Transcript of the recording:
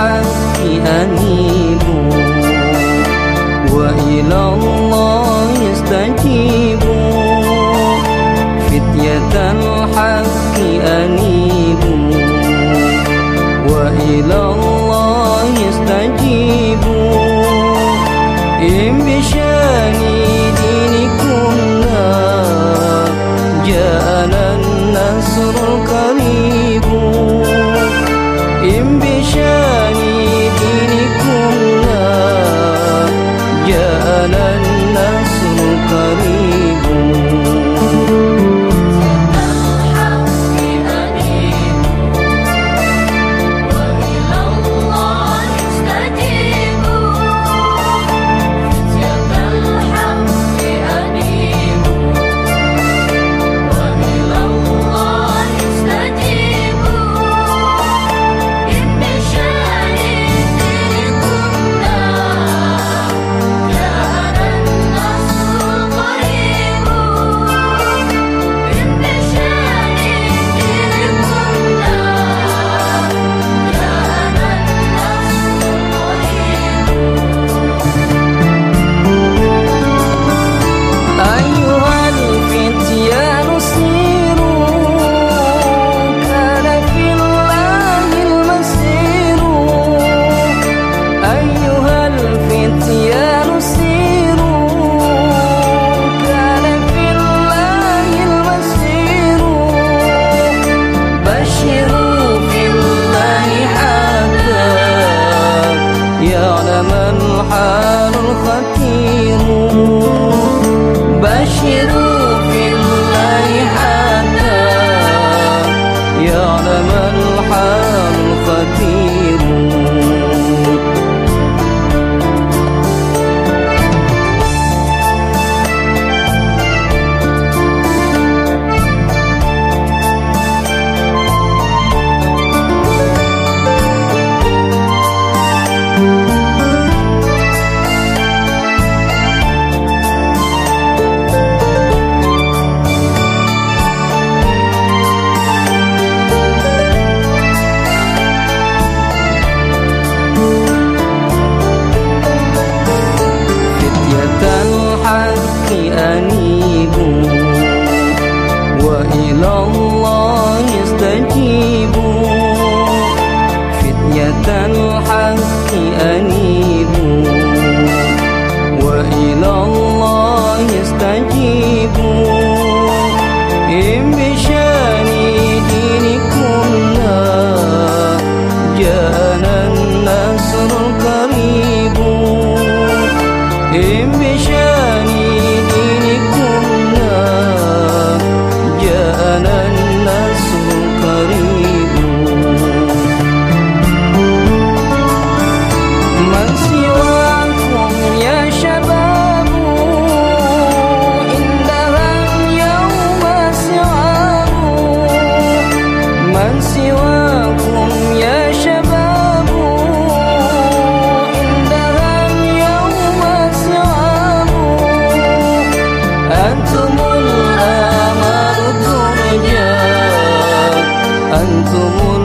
الحق أنيبوا وإلى الله استجيبوا فتية الحق أنيبوا وإلى الله 能。انتشروا في الله حتى يعلم الله long 能做我